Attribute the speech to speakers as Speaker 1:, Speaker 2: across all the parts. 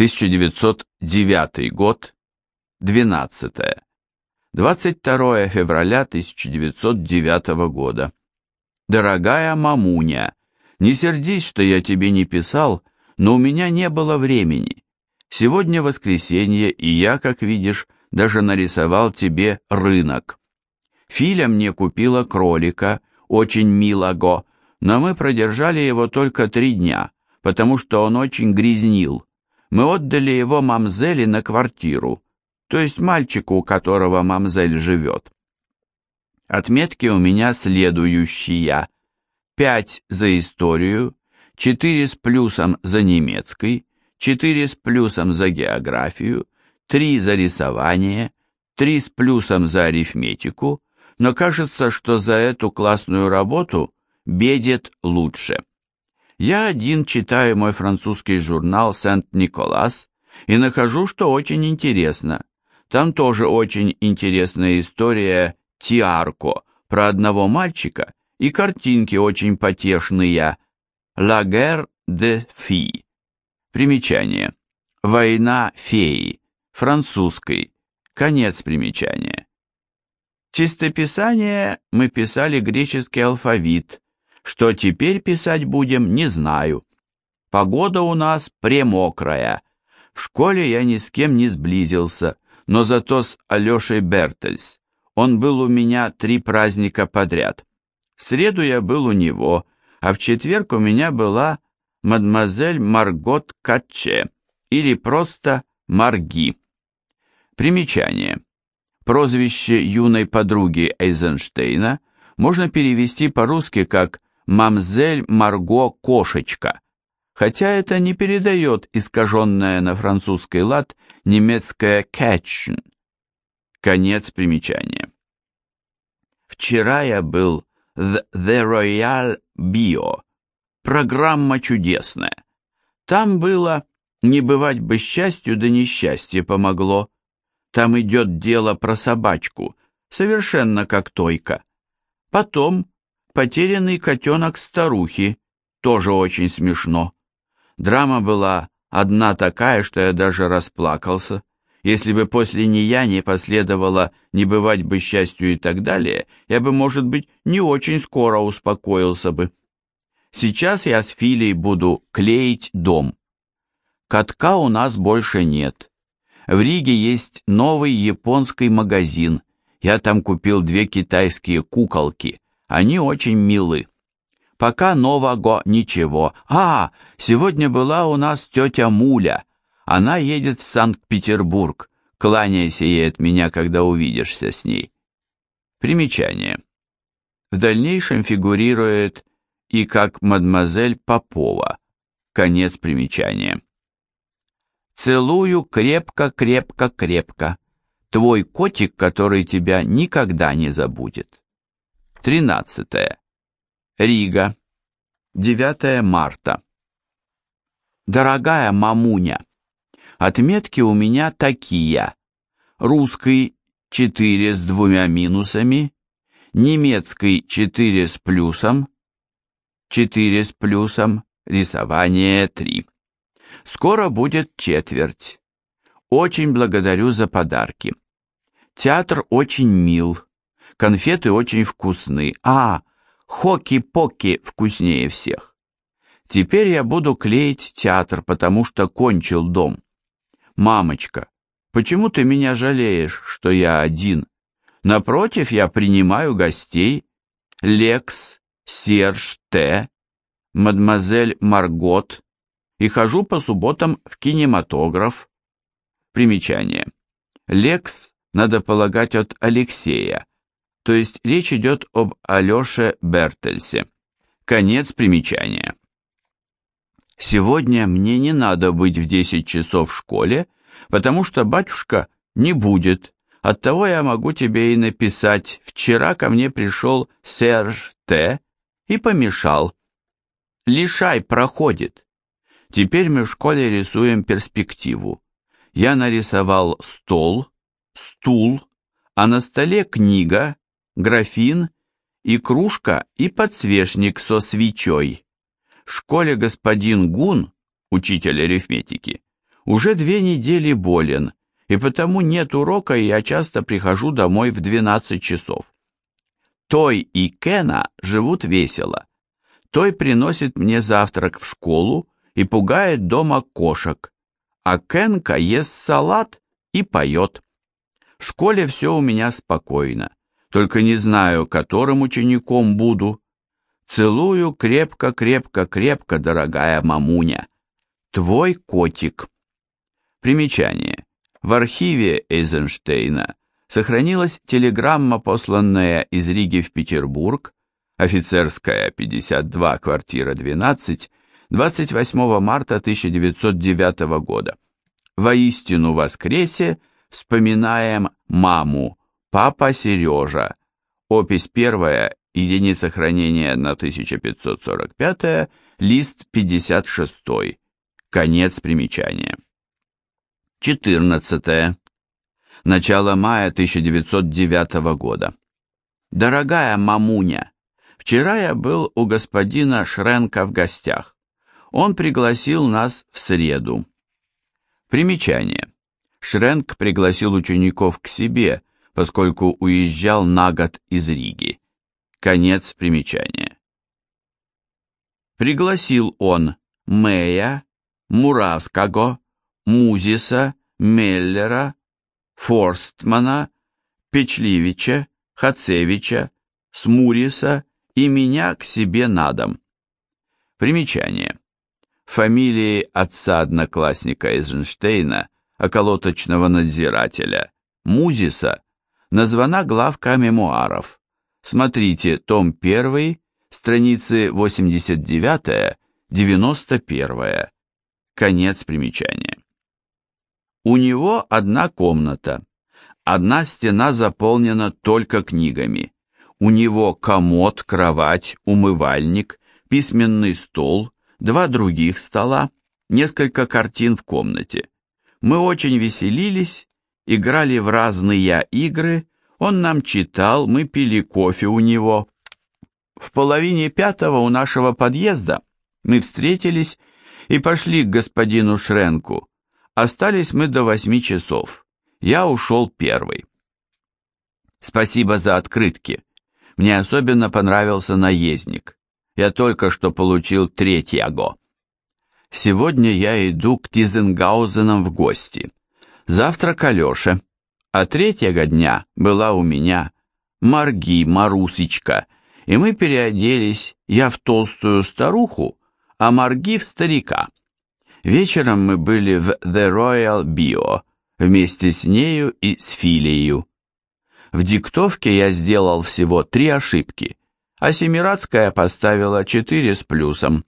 Speaker 1: 1909 год, 12. 22 февраля 1909 года. Дорогая мамуня, не сердись, что я тебе не писал, но у меня не было времени. Сегодня воскресенье, и я, как видишь, даже нарисовал тебе рынок. Филя мне купила кролика, очень милого, но мы продержали его только три дня, потому что он очень грязнил. Мы отдали его мамзели на квартиру, то есть мальчику, у которого мамзель живет. Отметки у меня следующие. пять за историю, четыре с плюсом за немецкий, четыре с плюсом за географию, три за рисование, три с плюсом за арифметику, но кажется, что за эту классную работу бедет лучше. Я один читаю мой французский журнал «Сент-Николас» и нахожу, что очень интересно. Там тоже очень интересная история Тиарко про одного мальчика и картинки очень потешные. «La guerre de filles». Примечание. «Война феи». Французской. Конец примечания. Чистописание мы писали греческий алфавит, что теперь писать будем, не знаю. Погода у нас премокрая. В школе я ни с кем не сблизился, но зато с Алешей Бертельс. Он был у меня три праздника подряд. В среду я был у него, а в четверг у меня была мадемуазель Маргот Катче, или просто Марги. Примечание. Прозвище юной подруги Эйзенштейна можно перевести по-русски как «мамзель Марго Кошечка», хотя это не передает искаженное на французский лад немецкое «catchen». Конец примечания. Вчера я был в The Royal Bio. Программа чудесная. Там было «Не бывать бы счастью, да несчастье помогло». Там идет дело про собачку, совершенно как Тойка. Потом Потерянный котенок старухи, тоже очень смешно. Драма была одна такая, что я даже расплакался. Если бы после нея не последовало «не бывать бы счастью» и так далее, я бы, может быть, не очень скоро успокоился бы. Сейчас я с Филей буду клеить дом. Катка у нас больше нет. В Риге есть новый японский магазин. Я там купил две китайские куколки – они очень милы. Пока нового ничего. А, сегодня была у нас тетя Муля. Она едет в Санкт-Петербург. Кланяйся ей от меня, когда увидишься с ней. Примечание. В дальнейшем фигурирует и как мадемуазель Попова. Конец примечания. Целую крепко-крепко-крепко. Твой котик, который тебя никогда не забудет. 13. Рига. 9 марта. Дорогая мамуня, отметки у меня такие. Русский 4 с двумя минусами, немецкий 4 с плюсом, 4 с плюсом, рисование 3. Скоро будет четверть. Очень благодарю за подарки. Театр очень мил Конфеты очень вкусны. А, хоки-поки вкуснее всех. Теперь я буду клеить театр, потому что кончил дом. Мамочка, почему ты меня жалеешь, что я один? Напротив, я принимаю гостей. Лекс, Серж Т, мадемуазель Маргот и хожу по субботам в кинематограф. Примечание. Лекс, надо полагать, от Алексея, то есть речь идет об Алёше Бертельсе. Конец примечания. Сегодня мне не надо быть в 10 часов в школе, потому что батюшка не будет. Оттого я могу тебе и написать. Вчера ко мне пришел Серж Т. и помешал. Лишай проходит. Теперь мы в школе рисуем перспективу. Я нарисовал стол, стул, а на столе книга графин и кружка и подсвечник со свечой. В школе господин Гун, учитель арифметики, Уже две недели болен, и потому нет урока, и я часто прихожу домой в 12 часов. Той и Кена живут весело. Той приносит мне завтрак в школу и пугает дома кошек, а Кенка ест салат и поет. В школе все у меня спокойно, только не знаю, которым учеником буду. Целую крепко-крепко-крепко, дорогая мамуня. Твой котик. Примечание. В архиве Эйзенштейна сохранилась телеграмма, посланная из Риги в Петербург, офицерская, 52, квартира 12, 28 марта 1909 года. Воистину воскресе вспоминаем маму, папа Сережа, опись первая, единица хранения на 1545, лист 56, конец примечания. 14. Начало мая 1909 года. Дорогая мамуня, вчера я был у господина Шренка в гостях. Он пригласил нас в среду. Примечание. Шренк пригласил учеников к себе, поскольку уезжал на год из Риги. Конец примечания. Пригласил он Мэя, Муравского, Музиса, Меллера, Форстмана, Печливича, Хацевича, Смуриса и меня к себе на дом. Примечание. Фамилии отца-одноклассника Эйзенштейна, околоточного надзирателя, Музиса, названа главка мемуаров. Смотрите том 1, страницы 89-91. Конец примечания. У него одна комната. Одна стена заполнена только книгами. У него комод, кровать, умывальник, письменный стол, два других стола, несколько картин в комнате. Мы очень веселились, играли в разные игры, он нам читал, мы пили кофе у него. В половине пятого у нашего подъезда мы встретились и пошли к господину Шренку. Остались мы до восьми часов. Я ушел первый. Спасибо за открытки. Мне особенно понравился наездник. Я только что получил третьего. Сегодня я иду к Тизенгаузенам в гости. Завтра к Алёше. А третьего дня была у меня Марги, Марусечка, и мы переоделись, я в толстую старуху, а Марги в старика. Вечером мы были в The Royal Bio вместе с нею и с Филией. В диктовке я сделал всего три ошибки, а Семирадская поставила четыре с плюсом.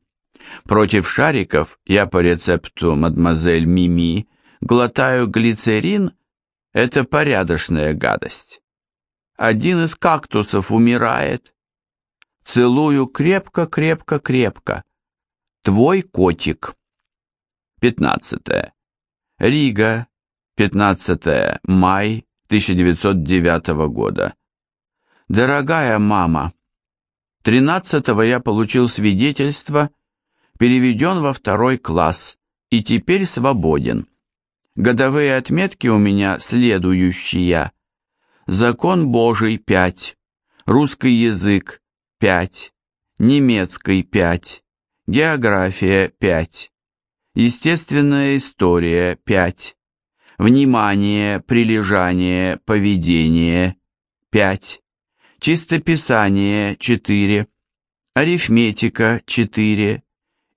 Speaker 1: Против шариков я по рецепту мадемуазель Мими глотаю глицерин, это порядочная гадость. Один из кактусов умирает. Целую крепко-крепко-крепко. Твой котик. 15. Рига, 15 май 1909 года. Дорогая мама, 13 я получил свидетельство, переведен во второй класс и теперь свободен. Годовые отметки у меня следующие. Закон Божий 5, русский язык 5, немецкий 5, география 5, Естественная история 5. Внимание, прилежание, поведение 5. Чистописание 4. Арифметика 4.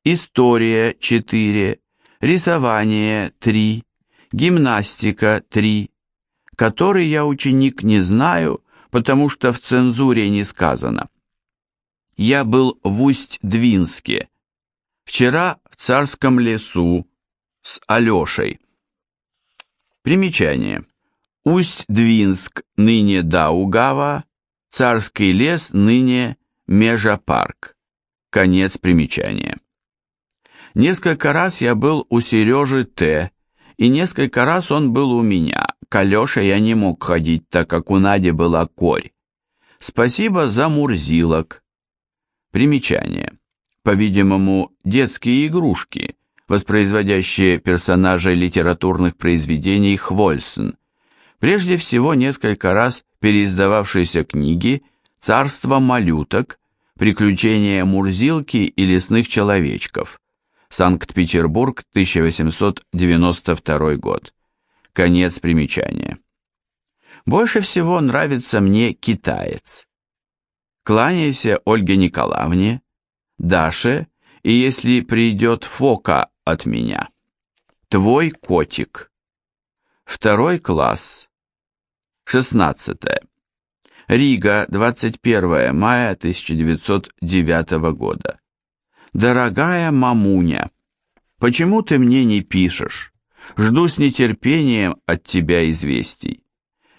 Speaker 1: История 4. Рисование 3. Гимнастика 3. Который я ученик не знаю, потому что в цензуре не сказано. Я был в Усть-Двинске. Вчера в царском лесу с Алешей. Примечание. Усть-Двинск, ныне Даугава, царский лес, ныне Межапарк. Конец примечания. Несколько раз я был у Сережи Т, и несколько раз он был у меня. К Алёше я не мог ходить, так как у Нади была корь. Спасибо за мурзилок. Примечание по-видимому, детские игрушки, воспроизводящие персонажей литературных произведений Хвольсен, прежде всего несколько раз переиздававшиеся книги «Царство малюток», «Приключения Мурзилки и лесных человечков», Санкт-Петербург, 1892 год. Конец примечания. Больше всего нравится мне китаец. Кланяйся Ольге Николаевне, Даше, и если придет Фока от меня. Твой котик. Второй класс. 16. Рига, 21 мая 1909 года. Дорогая мамуня, почему ты мне не пишешь? Жду с нетерпением от тебя известий.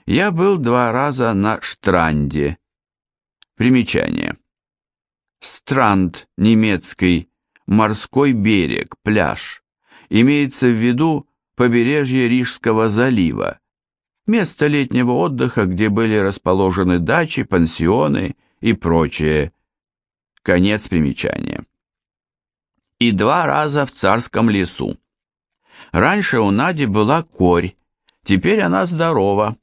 Speaker 1: Я был два раза на Штранде. Примечание. Странд, немецкий, морской берег, пляж. Имеется в виду побережье Рижского залива, место летнего отдыха, где были расположены дачи, пансионы и прочее. Конец примечания. И два раза в царском лесу. Раньше у Нади была корь, теперь она здорова.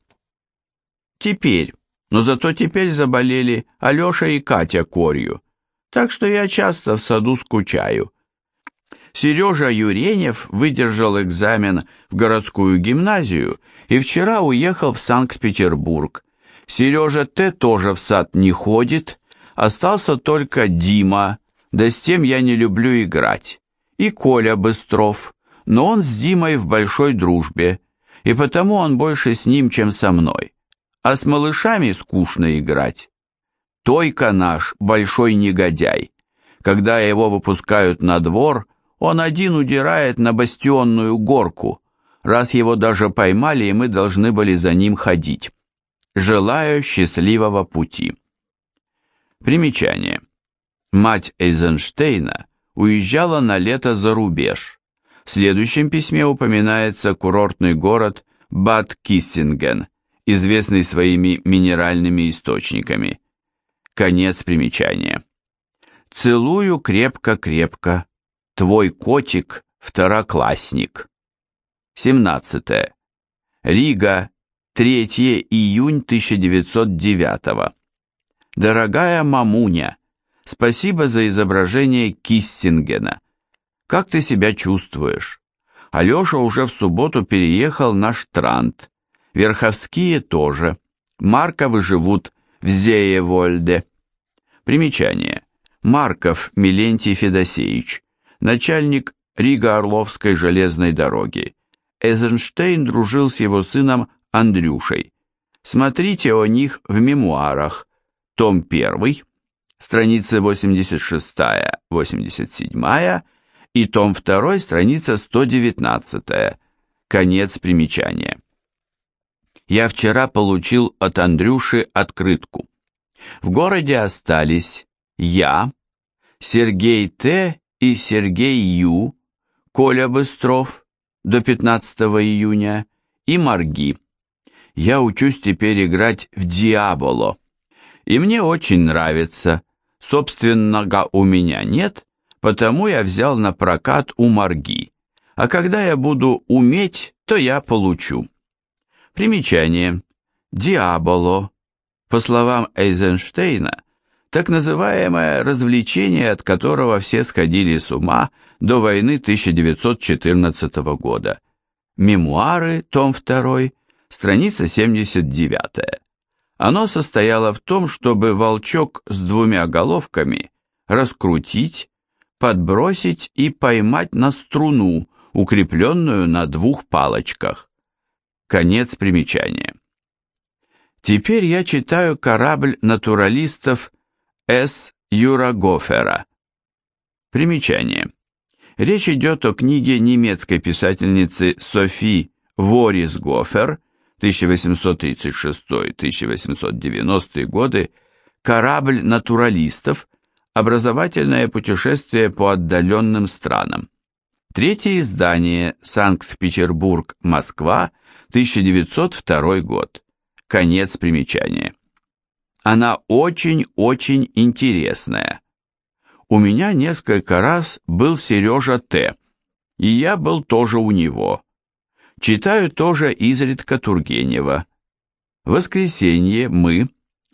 Speaker 1: Теперь, но зато теперь заболели Алеша и Катя корью, так что я часто в саду скучаю. Сережа Юренев выдержал экзамен в городскую гимназию и вчера уехал в Санкт-Петербург. Сережа Т. тоже в сад не ходит, остался только Дима, да с тем я не люблю играть, и Коля Быстров, но он с Димой в большой дружбе, и потому он больше с ним, чем со мной. А с малышами скучно играть. Тойка наш большой негодяй. Когда его выпускают на двор, он один удирает на бастионную горку, раз его даже поймали, и мы должны были за ним ходить. Желаю счастливого пути. Примечание. Мать Эйзенштейна уезжала на лето за рубеж. В следующем письме упоминается курортный город Бад Киссинген, известный своими минеральными источниками. Конец примечания. Целую крепко-крепко, Твой котик второклассник. 17. Рига, 3 июнь 1909. Дорогая мамуня, спасибо за изображение Киссингена. Как ты себя чувствуешь? Алеша уже в субботу переехал на Штранд. Верховские тоже. Марковы живут в Зеевольде. Примечание. Марков Милентий Федосеевич начальник Рига-Орловской железной дороги. Эйзенштейн дружил с его сыном Андрюшей. Смотрите о них в мемуарах. Том 1, страницы 86-87 и том 2, страница 119. Конец примечания. Я вчера получил от Андрюши открытку. В городе остались я, Сергей Т и Сергей Ю, Коля Быстров до 15 июня и Марги. Я учусь теперь играть в Диаболо, и мне очень нравится. Собственного у меня нет, потому я взял на прокат у Марги. А когда я буду уметь, то я получу. Примечание. Диаболо. По словам Эйзенштейна, так называемое развлечение, от которого все сходили с ума до войны 1914 года. Мемуары, том 2, страница 79. Оно состояло в том, чтобы волчок с двумя головками раскрутить, подбросить и поймать на струну, укрепленную на двух палочках. Конец примечания. Теперь я читаю корабль натуралистов с. Юра Гофера. Примечание. Речь идет о книге немецкой писательницы Софи Ворис Гофер 1836-1890 годы «Корабль натуралистов. Образовательное путешествие по отдаленным странам». Третье издание Санкт-Петербург, Москва, 1902 год. Конец примечания. Она очень-очень интересная. У меня несколько раз был Сережа Т. и я был тоже у него. Читаю тоже изредка Тургенева. Воскресенье мы,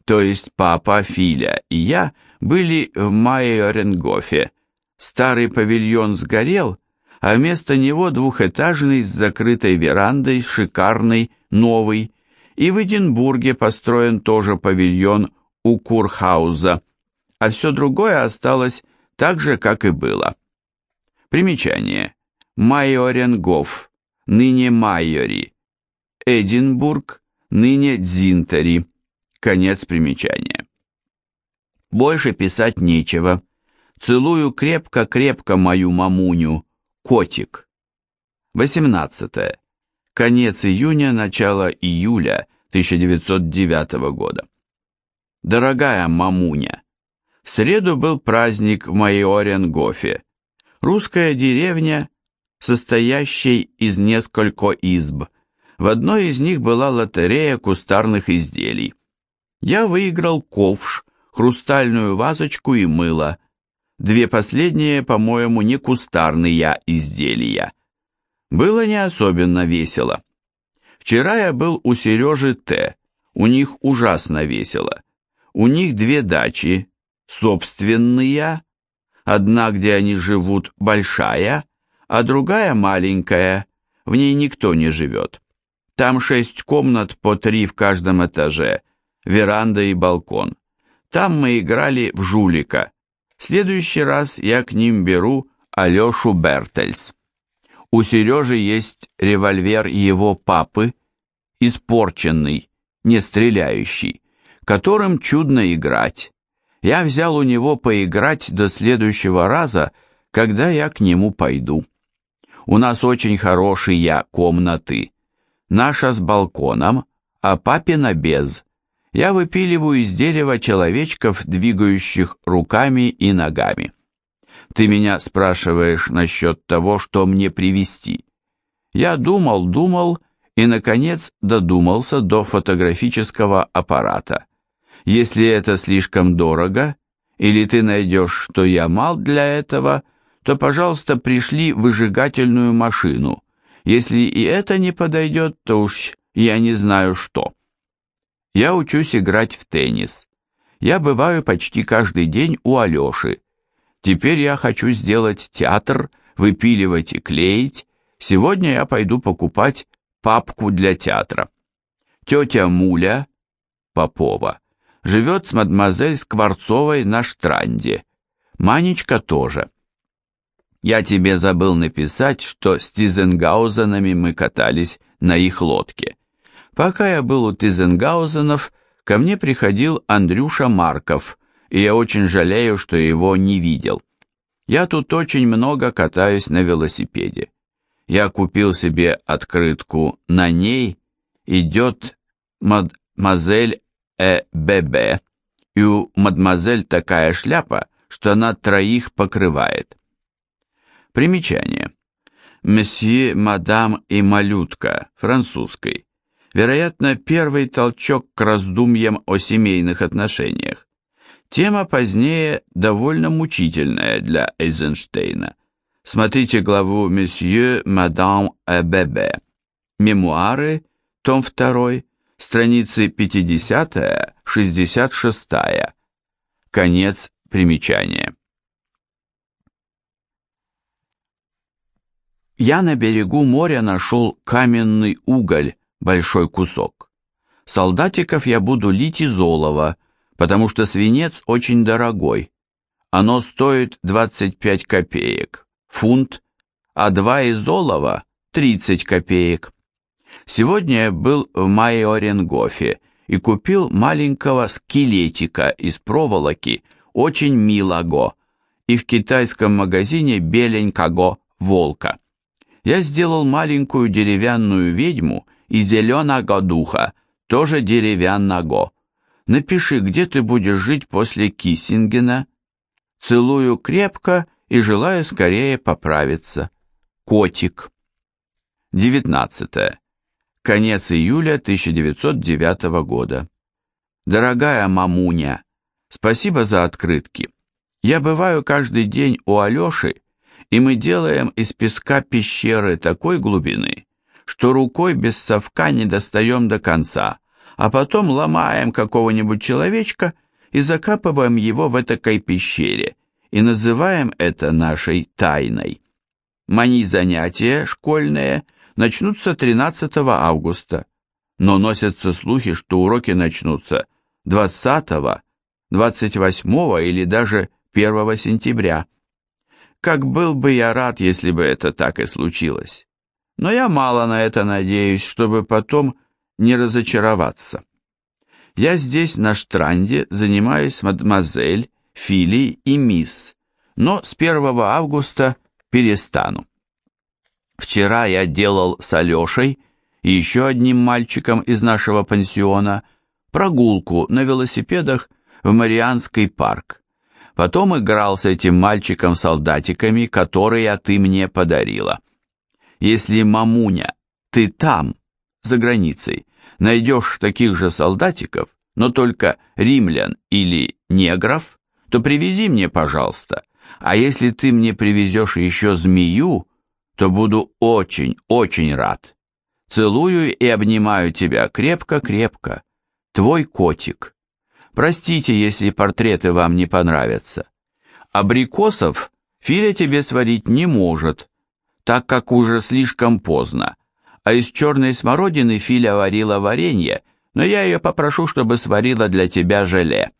Speaker 1: то есть папа, Филя и я, были в Майоренгофе. Старый павильон сгорел, а вместо него двухэтажный с закрытой верандой, шикарный, новый, и в Эдинбурге построен тоже павильон у Курхауза, а все другое осталось так же, как и было. Примечание. Майоренгоф, ныне Майори. Эдинбург, ныне Дзинтери. Конец примечания. Больше писать нечего. Целую крепко-крепко мою мамуню, котик. 18. Конец июня, начало июля 1909 года. Дорогая мамуня, в среду был праздник в Майоренгофе. Русская деревня, состоящая из несколько изб. В одной из них была лотерея кустарных изделий. Я выиграл ковш, хрустальную вазочку и мыло. Две последние, по-моему, не кустарные изделия. Было не особенно весело. Вчера я был у Сережи Т. У них ужасно весело. У них две дачи, собственные, одна, где они живут, большая, а другая маленькая, в ней никто не живет. Там шесть комнат по три в каждом этаже, веранда и балкон. Там мы играли в жулика. В следующий раз я к ним беру Алешу Бертельс. У Сережи есть револьвер его папы, испорченный, не стреляющий, которым чудно играть. Я взял у него поиграть до следующего раза, когда я к нему пойду. У нас очень хорошие комнаты. Наша с балконом, а папина без. Я выпиливаю из дерева человечков, двигающих руками и ногами. Ты меня спрашиваешь насчет того, что мне привезти. Я думал, думал и, наконец, додумался до фотографического аппарата. Если это слишком дорого, или ты найдешь, что я мал для этого, то, пожалуйста, пришли выжигательную машину. Если и это не подойдет, то уж я не знаю что. Я учусь играть в теннис. Я бываю почти каждый день у Алеши. Теперь я хочу сделать театр, выпиливать и клеить. Сегодня я пойду покупать папку для театра. Тетя Муля, Попова, живет с мадемуазель Скворцовой на Штранде. Манечка тоже. Я тебе забыл написать, что с Тизенгаузенами мы катались на их лодке. Пока я был у Тизенгаузенов, ко мне приходил Андрюша Марков, и я очень жалею, что его не видел. Я тут очень много катаюсь на велосипеде. Я купил себе открытку «На ней идет мадемуазель э и у мадемуазель такая шляпа, что она троих покрывает. Примечание. Месье, мадам и малютка, французской. Вероятно, первый толчок к раздумьям о семейных отношениях. Тема позднее довольно мучительная для Эйзенштейна. Смотрите главу «Месье, мадам и бебе». Мемуары, том 2, страницы 50-66. Конец примечания. Я на берегу моря нашел каменный уголь, большой кусок. Солдатиков я буду лить из олова, потому что свинец очень дорогой. Оно стоит 25 копеек, фунт, а два из олова 30 копеек. Сегодня я был в Майоренгофе и купил маленького скелетика из проволоки, очень милого, и в китайском магазине беленького волка. Я сделал маленькую деревянную ведьму и зеленого духа, тоже деревянного. Напиши, где ты будешь жить после Киссингена. Целую крепко и желаю скорее поправиться. Котик. 19. Конец июля 1909 года. Дорогая мамуня, спасибо за открытки. Я бываю каждый день у Алеши и мы делаем из песка пещеры такой глубины, что рукой без совка не достаем до конца, а потом ломаем какого-нибудь человечка и закапываем его в этакой пещере, и называем это нашей тайной. Мои занятия школьные начнутся 13 августа, но носятся слухи, что уроки начнутся 20, 28 или даже 1 сентября. Как был бы я рад, если бы это так и случилось. Но я мало на это надеюсь, чтобы потом не разочароваться. Я здесь, на Штранде, занимаюсь мадемуазель, Фили и мисс, но с 1 августа перестану. Вчера я делал с Алешей и еще одним мальчиком из нашего пансиона прогулку на велосипедах в Марианский парк. Потом играл с этим мальчиком-солдатиками, которые ты мне подарила. Если, мамуня, ты там, за границей, найдешь таких же солдатиков, но только римлян или негров, то привези мне, пожалуйста. А если ты мне привезешь еще змею, то буду очень, очень рад. Целую и обнимаю тебя крепко-крепко. Твой котик. Простите, если портреты вам не понравятся. Абрикосов Филя тебе сварить не может, так как уже слишком поздно. А из черной смородины Филя варила варенье, но я ее попрошу, чтобы сварила для тебя желе.